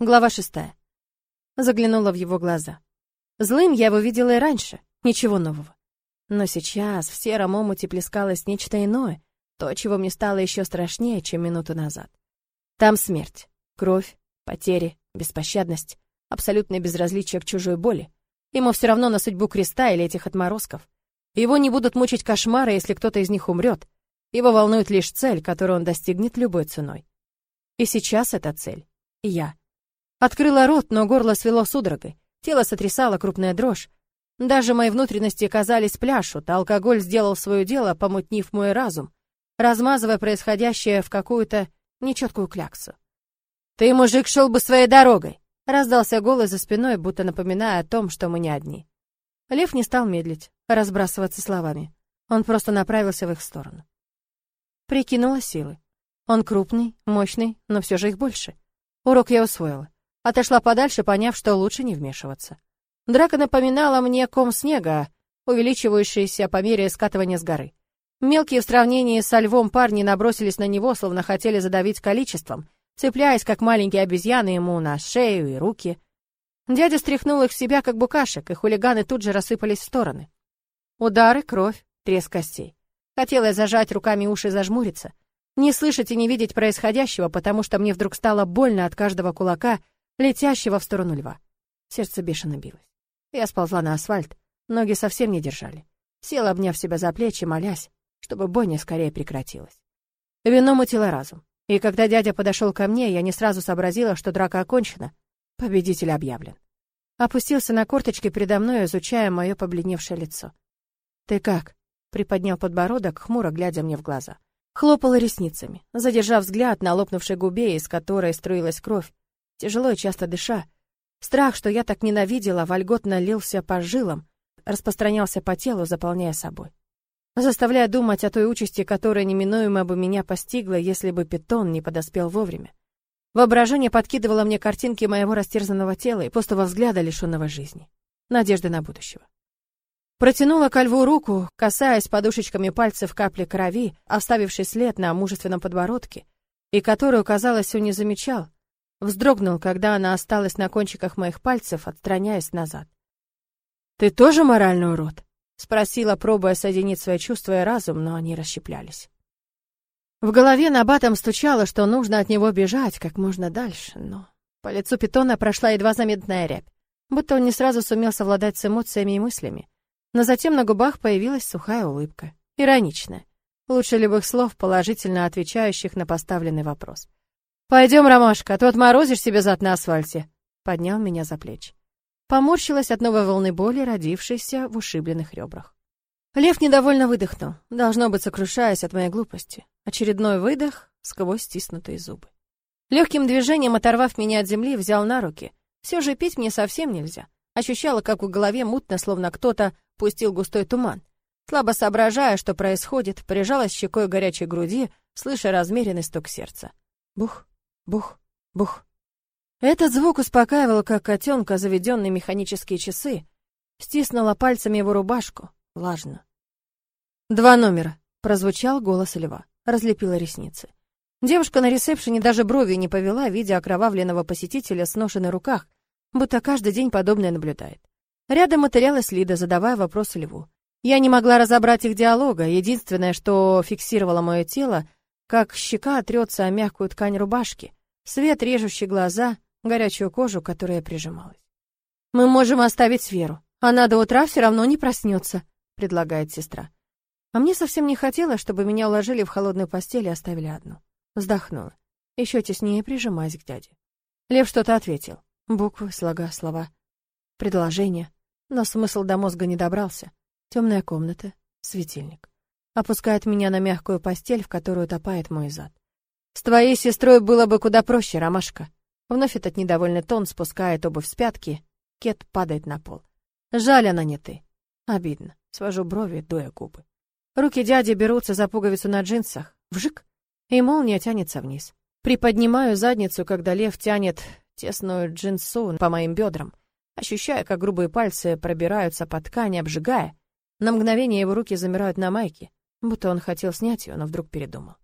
Глава шестая. Заглянула в его глаза. Злым я его видела и раньше, ничего нового. Но сейчас в сером омуте плескалось нечто иное, то, чего мне стало еще страшнее, чем минуту назад. Там смерть, кровь, потери, беспощадность, абсолютное безразличие к чужой боли. Ему все равно на судьбу креста или этих отморозков. Его не будут мучить кошмары, если кто-то из них умрет. Его волнует лишь цель, которую он достигнет любой ценой. И сейчас эта цель — я. Открыла рот, но горло свело судорогой. Тело сотрясало крупная дрожь. Даже мои внутренности казались пляшут, а алкоголь сделал свое дело, помутнив мой разум, размазывая происходящее в какую-то нечеткую кляксу. «Ты, мужик, шел бы своей дорогой!» Раздался голос за спиной, будто напоминая о том, что мы не одни. Лев не стал медлить, разбрасываться словами. Он просто направился в их сторону. Прикинула силы. Он крупный, мощный, но все же их больше. Урок я усвоила. Отошла подальше, поняв, что лучше не вмешиваться. Драка напоминала мне ком снега, увеличивающийся по мере скатывания с горы. Мелкие в сравнении со львом парни набросились на него, словно хотели задавить количеством, цепляясь, как маленькие обезьяны, ему на шею и руки. Дядя стряхнул их в себя, как букашек, и хулиганы тут же рассыпались в стороны. Удары, кровь, треск костей. Хотела зажать руками уши и зажмуриться, не слышать и не видеть происходящего, потому что мне вдруг стало больно от каждого кулака, летящего в сторону льва. Сердце бешено билось. Я сползла на асфальт, ноги совсем не держали. Села, обняв себя за плечи, молясь, чтобы бойня скорее прекратилась. Вино мутило разум. И когда дядя подошел ко мне, я не сразу сообразила, что драка окончена. Победитель объявлен. Опустился на корточки передо мной, изучая мое побледневшее лицо. «Ты как?» — приподнял подбородок, хмуро глядя мне в глаза. Хлопала ресницами, задержав взгляд на лопнувшей губе, из которой струилась кровь, тяжело и часто дыша. Страх, что я так ненавидела, вольготно лился по жилам, распространялся по телу, заполняя собой. Заставляя думать о той участи, которая неминуемо бы меня постигла, если бы питон не подоспел вовремя. Воображение подкидывало мне картинки моего растерзанного тела и пустого взгляда, лишенного жизни. Надежды на будущего. Протянула ко льву руку, касаясь подушечками пальцев капли крови, оставившей след на мужественном подбородке, и которую, казалось, он не замечал, Вздрогнул, когда она осталась на кончиках моих пальцев, отстраняясь назад. «Ты тоже моральный урод?» — спросила, пробуя соединить свои чувства и разум, но они расщеплялись. В голове на батом стучало, что нужно от него бежать как можно дальше, но по лицу питона прошла едва заметная рябь, будто он не сразу сумел совладать с эмоциями и мыслями. Но затем на губах появилась сухая улыбка, ироничная, лучше любых слов, положительно отвечающих на поставленный вопрос. «Пойдем, Ромашка, а то отморозишь себе зад на асфальте», — поднял меня за плечи. Поморщилась от новой волны боли, родившейся в ушибленных ребрах. Лев недовольно выдохнул, должно быть, сокрушаясь от моей глупости. Очередной выдох сквозь стиснутые зубы. Легким движением, оторвав меня от земли, взял на руки. Все же пить мне совсем нельзя. Ощущала, как в голове мутно, словно кто-то пустил густой туман. Слабо соображая, что происходит, прижалась щекой к горячей груди, слыша размеренный стук сердца. Бух, Бух, бух. Этот звук успокаивал, как котенка, заведенные механические часы. Стиснула пальцами его рубашку. Влажно. «Два номера», — прозвучал голос льва. Разлепила ресницы. Девушка на ресепшене даже брови не повела, видя окровавленного посетителя с ношей на руках, будто каждый день подобное наблюдает. Рядом материалась Лида, задавая вопросы льву. Я не могла разобрать их диалога, единственное, что фиксировало мое тело, как щека трется о мягкую ткань рубашки, свет, режущий глаза, горячую кожу, которая прижималась. «Мы можем оставить Сверу. Она до утра все равно не проснется», — предлагает сестра. А мне совсем не хотелось, чтобы меня уложили в холодную постель и оставили одну. Вздохнула, еще теснее прижимаясь к дяде. Лев что-то ответил. Буквы, слога, слова, предложения. Но смысл до мозга не добрался. Темная комната, светильник. Опускает меня на мягкую постель, в которую утопает мой зад. С твоей сестрой было бы куда проще, Ромашка. Вновь этот недовольный тон спускает обувь с пятки. Кет падает на пол. Жаль, она не ты. Обидно. Свожу брови, дуя губы. Руки дяди берутся за пуговицу на джинсах. Вжик. И молния тянется вниз. Приподнимаю задницу, когда лев тянет тесную джинсу по моим бедрам, ощущая, как грубые пальцы пробираются по ткани, обжигая. На мгновение его руки замирают на майке, будто он хотел снять ее, но вдруг передумал.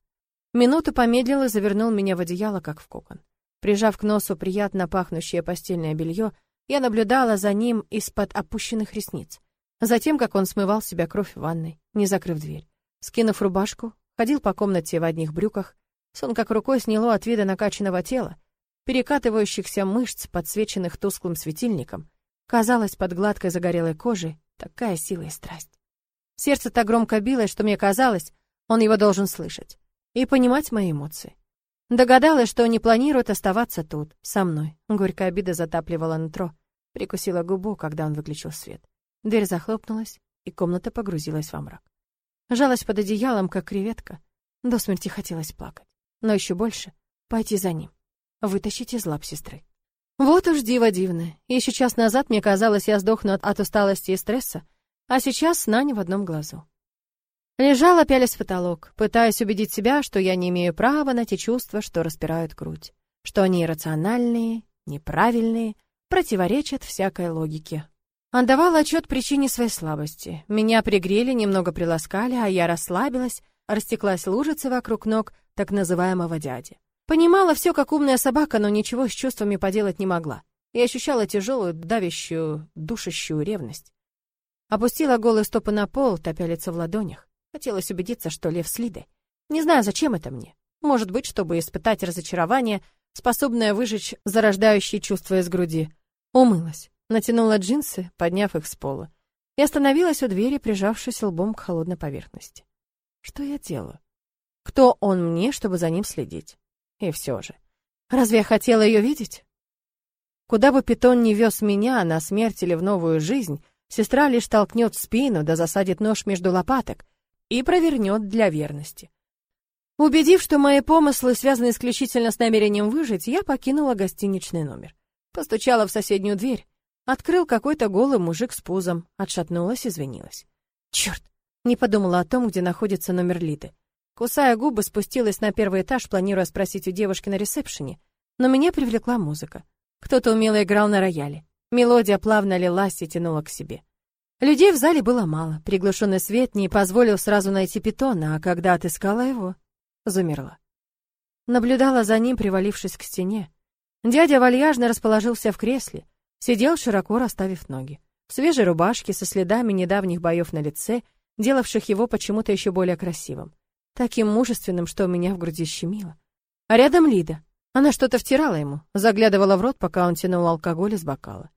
Минуту помедлил и завернул меня в одеяло, как в кокон. Прижав к носу приятно пахнущее постельное белье, я наблюдала за ним из-под опущенных ресниц. Затем, как он смывал себя кровь в ванной, не закрыв дверь. Скинув рубашку, ходил по комнате в одних брюках, сон как рукой сняло от вида накачанного тела, перекатывающихся мышц, подсвеченных тусклым светильником. Казалось, под гладкой загорелой кожей такая сила и страсть. Сердце так громко билось, что мне казалось, он его должен слышать и понимать мои эмоции. Догадалась, что не планирует оставаться тут, со мной. Горькая обида затапливала нутро. Прикусила губу, когда он выключил свет. Дверь захлопнулась, и комната погрузилась во мрак. Жалась под одеялом, как креветка. До смерти хотелось плакать. Но еще больше — пойти за ним. Вытащить из лап сестры. Вот уж диво дивное. Еще час назад мне казалось, я сдохну от, от усталости и стресса, а сейчас сна не в одном глазу. Лежала, пялясь в потолок, пытаясь убедить себя, что я не имею права на те чувства, что распирают грудь, что они иррациональные, неправильные, противоречат всякой логике. Отдавала отчет причине своей слабости. Меня пригрели, немного приласкали, а я расслабилась, растеклась лужица вокруг ног так называемого дяди. Понимала все, как умная собака, но ничего с чувствами поделать не могла. И ощущала тяжелую, давящую, душащую ревность. Опустила голые стопы на пол, топя лицо в ладонях. Хотелось убедиться, что Лев с Лидой. Не знаю, зачем это мне. Может быть, чтобы испытать разочарование, способное выжечь зарождающие чувства из груди. Умылась, натянула джинсы, подняв их с пола, и остановилась у двери, прижавшись лбом к холодной поверхности. Что я делаю? Кто он мне, чтобы за ним следить? И все же. Разве я хотела ее видеть? Куда бы питон не вез меня, на смерть или в новую жизнь, сестра лишь толкнет спину да засадит нож между лопаток, и провернет для верности. Убедив, что мои помыслы связаны исключительно с намерением выжить, я покинула гостиничный номер. Постучала в соседнюю дверь. Открыл какой-то голый мужик с пузом, отшатнулась, извинилась. Черт! Не подумала о том, где находится номер Лиды. Кусая губы, спустилась на первый этаж, планируя спросить у девушки на ресепшене, но меня привлекла музыка. Кто-то умело играл на рояле. Мелодия плавно лилась и тянула к себе. Людей в зале было мало. Приглушенный свет не позволил сразу найти питона, а когда отыскала его, замерла. Наблюдала за ним, привалившись к стене. Дядя вальяжно расположился в кресле, сидел широко расставив ноги. В свежей рубашке со следами недавних боев на лице, делавших его почему-то еще более красивым. Таким мужественным, что у меня в груди щемило. А рядом Лида. Она что-то втирала ему, заглядывала в рот, пока он тянул алкоголь из бокала.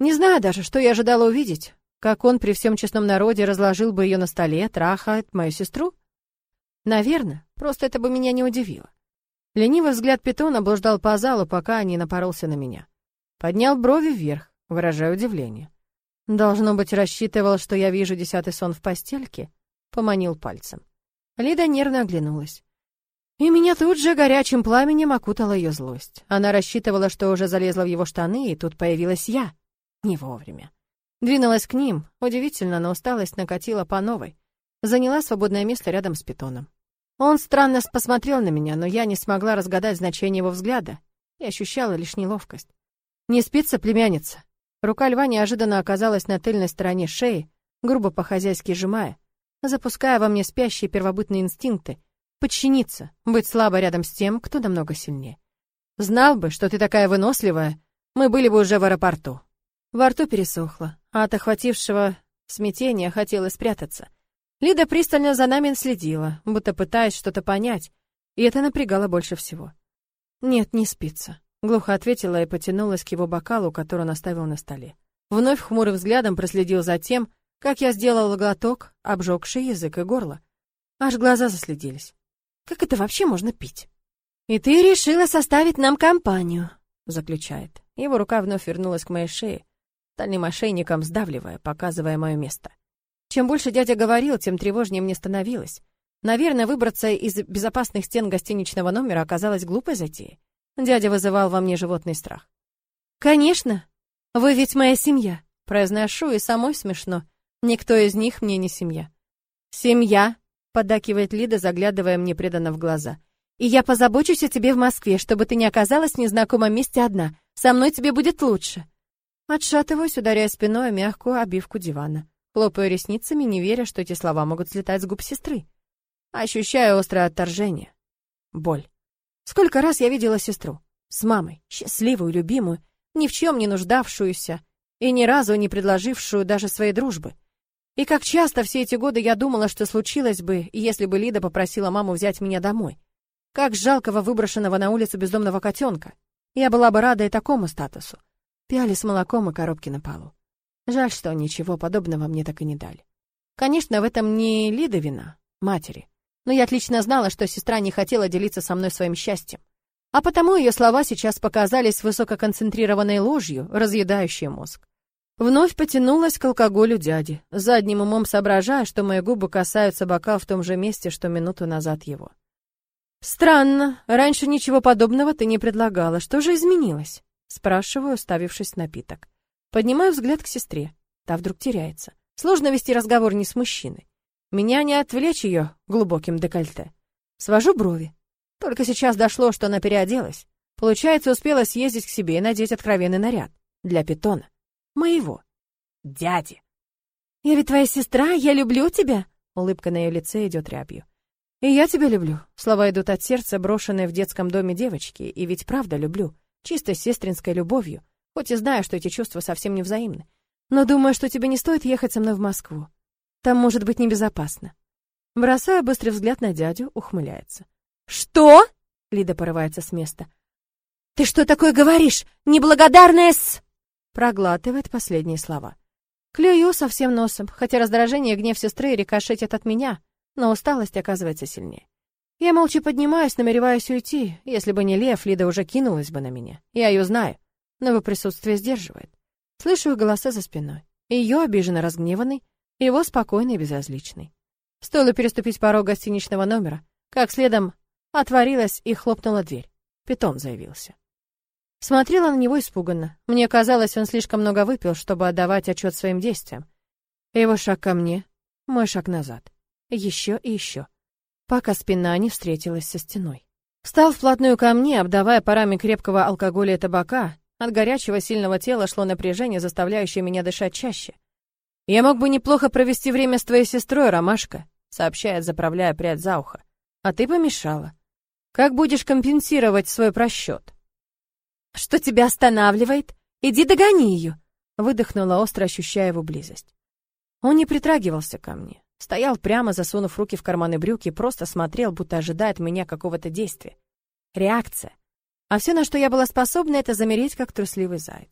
Не знаю даже, что я ожидала увидеть. Как он при всем честном народе разложил бы ее на столе, трахает мою сестру? Наверное, просто это бы меня не удивило. Ленивый взгляд питона блуждал по залу, пока не напоролся на меня. Поднял брови вверх, выражая удивление. Должно быть, рассчитывал, что я вижу десятый сон в постельке. Поманил пальцем. Лида нервно оглянулась. И меня тут же горячим пламенем окутала ее злость. Она рассчитывала, что уже залезла в его штаны, и тут появилась я. Не вовремя. Двинулась к ним. Удивительно, но усталость накатила по новой. Заняла свободное место рядом с питоном. Он странно посмотрел на меня, но я не смогла разгадать значение его взгляда и ощущала лишь неловкость. «Не спится, племянница?» Рука льва неожиданно оказалась на тыльной стороне шеи, грубо по-хозяйски сжимая, запуская во мне спящие первобытные инстинкты, подчиниться, быть слабо рядом с тем, кто намного сильнее. Знал бы, что ты такая выносливая, мы были бы уже в аэропорту. Во рту пересохло, а от охватившего смятения хотелось спрятаться. Лида пристально за нами следила, будто пытаясь что-то понять, и это напрягало больше всего. «Нет, не спится», — глухо ответила и потянулась к его бокалу, который он оставил на столе. Вновь хмурым взглядом проследил за тем, как я сделала глоток, обжегший язык и горло. Аж глаза заследились. Как это вообще можно пить? «И ты решила составить нам компанию», — заключает. Его рука вновь вернулась к моей шее, стальным ошейником сдавливая, показывая мое место. Чем больше дядя говорил, тем тревожнее мне становилось. Наверное, выбраться из безопасных стен гостиничного номера оказалось глупой затеей. Дядя вызывал во мне животный страх. «Конечно! Вы ведь моя семья!» Произношу, и самой смешно. Никто из них мне не семья. «Семья!» — поддакивает Лида, заглядывая мне преданно в глаза. «И я позабочусь о тебе в Москве, чтобы ты не оказалась в незнакомом месте одна. Со мной тебе будет лучше». Отшатываюсь, ударяя спиной мягкую обивку дивана. Хлопаю ресницами, не веря, что эти слова могут слетать с губ сестры. Ощущаю острое отторжение. Боль. Сколько раз я видела сестру? С мамой, счастливую, любимую, ни в чем не нуждавшуюся и ни разу не предложившую даже своей дружбы. И как часто все эти годы я думала, что случилось бы, если бы Лида попросила маму взять меня домой. Как жалкого выброшенного на улицу бездомного котенка. Я была бы рада и такому статусу. Пиали с молоком и коробки на полу. Жаль, что ничего подобного мне так и не дали. Конечно, в этом не Лида вина, матери. Но я отлично знала, что сестра не хотела делиться со мной своим счастьем. А потому ее слова сейчас показались высококонцентрированной ложью, разъедающей мозг. Вновь потянулась к алкоголю дяди, задним умом соображая, что мои губы касаются бока в том же месте, что минуту назад его. «Странно, раньше ничего подобного ты не предлагала. Что же изменилось?» Спрашиваю, уставившись напиток. Поднимаю взгляд к сестре. Та вдруг теряется. Сложно вести разговор не с мужчиной. Меня не отвлечь ее глубоким декольте. Свожу брови. Только сейчас дошло, что она переоделась. Получается, успела съездить к себе и надеть откровенный наряд. Для питона. Моего. Дяди. «Я ведь твоя сестра, я люблю тебя!» Улыбка на ее лице идет рябью. «И я тебя люблю». Слова идут от сердца, брошенные в детском доме девочки. И ведь правда люблю. Чисто сестринской любовью. Хоть и знаю, что эти чувства совсем не взаимны. Но думаю, что тебе не стоит ехать со мной в Москву. Там может быть небезопасно. Бросаю быстрый взгляд на дядю, ухмыляется. «Что?» — Лида порывается с места. «Ты что такое говоришь? Неблагодарная с...» Проглатывает последние слова. Клюю совсем носом, хотя раздражение и гнев сестры рикошетят от меня, но усталость оказывается сильнее. Я молча поднимаюсь, намереваюсь уйти. Если бы не Лев, Лида уже кинулась бы на меня. Я ее знаю, но его присутствие сдерживает. Слышу их голоса за спиной. Ее обиженно разгневанный, его спокойный и безразличный. Стоило переступить порог гостиничного номера, как следом отворилась и хлопнула дверь. Питон заявился. Смотрела на него испуганно. Мне казалось, он слишком много выпил, чтобы отдавать отчет своим действиям. Его шаг ко мне, мой шаг назад. Еще и еще. Пока спина не встретилась со стеной. Встал вплотную ко мне, обдавая парами крепкого алкоголя и табака. От горячего сильного тела шло напряжение, заставляющее меня дышать чаще. «Я мог бы неплохо провести время с твоей сестрой, Ромашка», сообщает, заправляя прядь за ухо. «А ты помешала. Как будешь компенсировать свой просчет?» «Что тебя останавливает? Иди догони ее!» Выдохнула остро, ощущая его близость. Он не притрагивался ко мне. Стоял прямо, засунув руки в карманы брюки, и просто смотрел, будто ожидает меня какого-то действия. Реакция. А все, на что я была способна, это замереть, как трусливый заяц.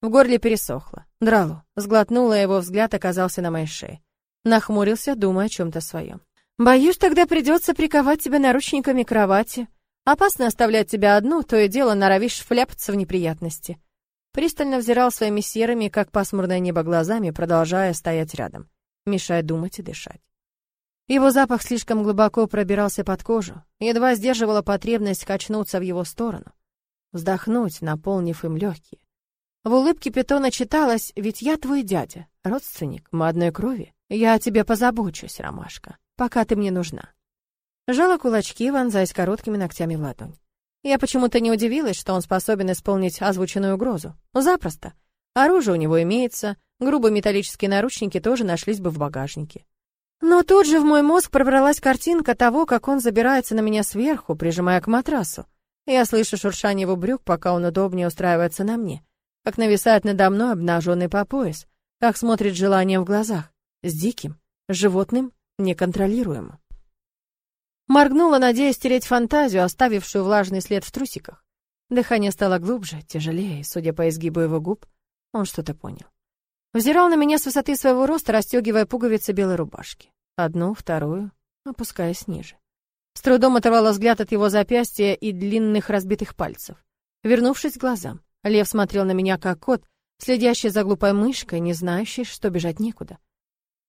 В горле пересохло. Дралу. Сглотнула, его взгляд оказался на моей шее. Нахмурился, думая о чем-то своем. «Боюсь, тогда придется приковать тебя наручниками к кровати. Опасно оставлять тебя одну, то и дело норовишь вляпаться в неприятности. Пристально взирал своими серыми, как пасмурное небо, глазами, продолжая стоять рядом, мешая думать и дышать. Его запах слишком глубоко пробирался под кожу, едва сдерживала потребность качнуться в его сторону, вздохнуть, наполнив им легкие. В улыбке питона читалось, ведь я твой дядя, родственник, мы одной крови. Я о тебе позабочусь, Ромашка, пока ты мне нужна. Жала кулачки, вонзаясь короткими ногтями в ладонь. Я почему-то не удивилась, что он способен исполнить озвученную угрозу. Запросто. Оружие у него имеется, грубые металлические наручники тоже нашлись бы в багажнике. Но тут же в мой мозг пробралась картинка того, как он забирается на меня сверху, прижимая к матрасу. Я слышу шуршание его брюк, пока он удобнее устраивается на мне. Как нависает надо мной обнаженный по пояс. Как смотрит желанием в глазах. С диким, животным, неконтролируемым. Моргнула, надеясь стереть фантазию, оставившую влажный след в трусиках. Дыхание стало глубже, тяжелее, судя по изгибу его губ, он что-то понял. Взирал на меня с высоты своего роста, расстегивая пуговицы белой рубашки. Одну, вторую, опускаясь ниже. С трудом оторвала взгляд от его запястья и длинных разбитых пальцев. Вернувшись к глазам, Лев смотрел на меня как кот, следящий за глупой мышкой, не знающий, что бежать некуда.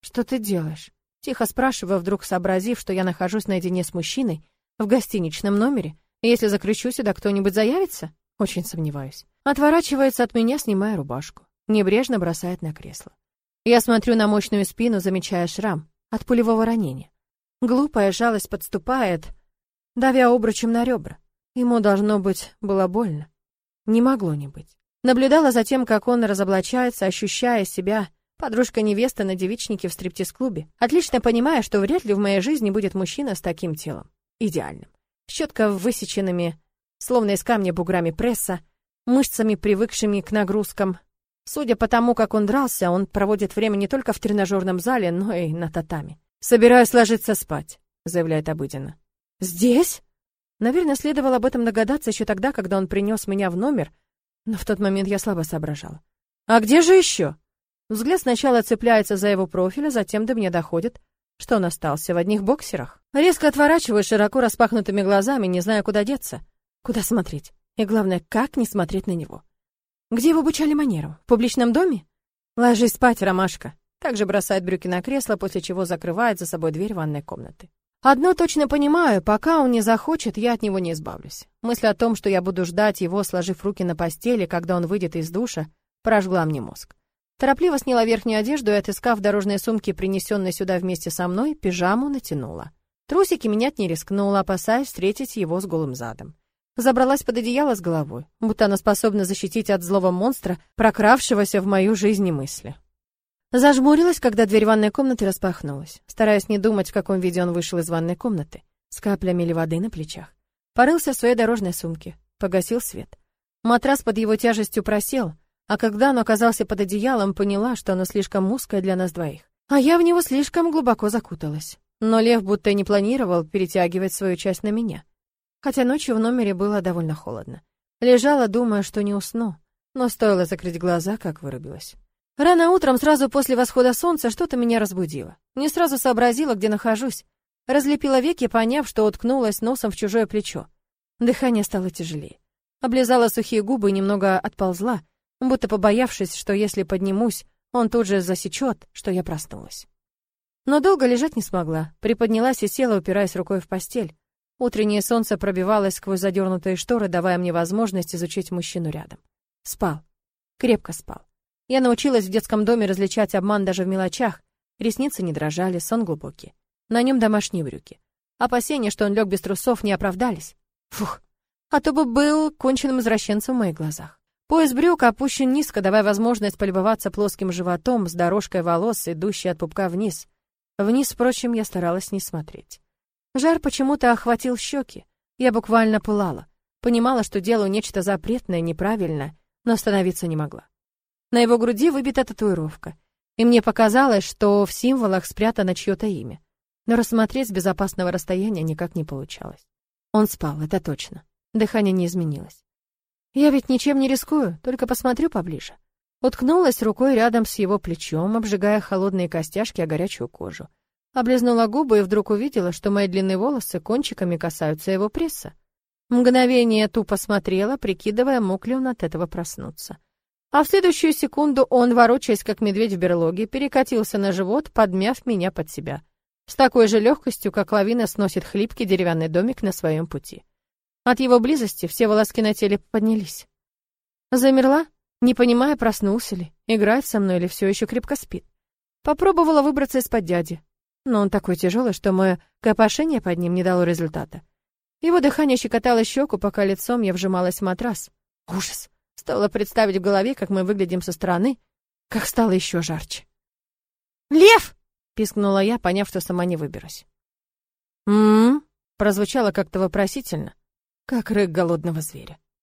«Что ты делаешь?» Тихо спрашиваю, вдруг сообразив, что я нахожусь наедине с мужчиной в гостиничном номере. И если закричу сюда, кто-нибудь заявится? Очень сомневаюсь. Отворачивается от меня, снимая рубашку. Небрежно бросает на кресло. Я смотрю на мощную спину, замечая шрам от пулевого ранения. Глупая жалость подступает, давя обручем на ребра. Ему, должно быть, было больно. Не могло не быть. Наблюдала за тем, как он разоблачается, ощущая себя Подружка невесты на девичнике в стриптиз-клубе, отлично понимая, что вряд ли в моей жизни будет мужчина с таким телом. Идеальным. Щетка высеченными словно из камня буграми пресса, мышцами, привыкшими к нагрузкам. Судя по тому, как он дрался, он проводит время не только в тренажерном зале, но и на татами. «Собираюсь ложиться спать», — заявляет обыденно. «Здесь?» Наверное, следовало об этом догадаться еще тогда, когда он принес меня в номер, но в тот момент я слабо соображала. «А где же еще?» Взгляд сначала цепляется за его профиль, а затем до меня доходит, что он остался в одних боксерах. Резко отворачиваю широко распахнутыми глазами, не зная, куда деться, куда смотреть, и главное, как не смотреть на него. Где его обучали манерам? В публичном доме? Ложись спать, ромашка. Также бросает брюки на кресло, после чего закрывает за собой дверь ванной комнаты. Одно точно понимаю, пока он не захочет, я от него не избавлюсь. Мысль о том, что я буду ждать его, сложив руки на постели, когда он выйдет из душа, прожгла мне мозг. Торопливо сняла верхнюю одежду и, отыскав в дорожной сумке, принесенной сюда вместе со мной, пижаму натянула. Трусики менять не рискнула, опасаясь встретить его с голым задом. Забралась под одеяло с головой, будто она способна защитить от злого монстра, прокравшегося в мою жизнь и мысли. Зажмурилась, когда дверь ванной комнаты распахнулась, стараясь не думать, в каком виде он вышел из ванной комнаты, с каплями ли воды на плечах. Порылся в своей дорожной сумке, погасил свет. Матрас под его тяжестью просел, а когда он оказался под одеялом, поняла, что оно слишком узкое для нас двоих. А я в него слишком глубоко закуталась. Но лев будто не планировал перетягивать свою часть на меня. Хотя ночью в номере было довольно холодно. Лежала, думая, что не усну, но стоило закрыть глаза, как вырубилась. Рано утром, сразу после восхода солнца, что-то меня разбудило. Не сразу сообразила, где нахожусь. Разлепила веки, поняв, что уткнулась носом в чужое плечо. Дыхание стало тяжелее. Облизала сухие губы и немного отползла, будто побоявшись, что если поднимусь, он тут же засечет, что я проснулась. Но долго лежать не смогла, приподнялась и села, упираясь рукой в постель. Утреннее солнце пробивалось сквозь задернутые шторы, давая мне возможность изучить мужчину рядом. Спал. Крепко спал. Я научилась в детском доме различать обман даже в мелочах. Ресницы не дрожали, сон глубокий. На нем домашние брюки. Опасения, что он лег без трусов, не оправдались. Фух, а то бы был конченным извращенцем в моих глазах. Пояс брюк опущен низко, давая возможность полюбоваться плоским животом с дорожкой волос, идущей от пупка вниз. Вниз, впрочем, я старалась не смотреть. Жар почему-то охватил щеки. Я буквально пылала. Понимала, что делаю нечто запретное, неправильное, но остановиться не могла. На его груди выбита татуировка. И мне показалось, что в символах спрятано чье-то имя. Но рассмотреть с безопасного расстояния никак не получалось. Он спал, это точно. Дыхание не изменилось. Я ведь ничем не рискую, только посмотрю поближе. Уткнулась рукой рядом с его плечом, обжигая холодные костяшки о горячую кожу. Облизнула губы и вдруг увидела, что мои длинные волосы кончиками касаются его пресса. Мгновение тупо смотрела, прикидывая, мог ли он от этого проснуться. А в следующую секунду он, ворочаясь как медведь в берлоге, перекатился на живот, подмяв меня под себя. С такой же легкостью, как лавина сносит хлипкий деревянный домик на своем пути. От его близости все волоски на теле поднялись. Замерла, не понимая, проснулся ли, играет со мной или все еще крепко спит. Попробовала выбраться из-под дяди, но он такой тяжелый, что мое копошение под ним не дало результата. Его дыхание щекотало щеку, пока лицом я вжималась в матрас. Ужас! Стоило представить в голове, как мы выглядим со стороны, как стало еще жарче. «Лев!» — пискнула я, поняв, что сама не выберусь. «М-м-м», прозвучало как-то вопросительно, как рык голодного зверя.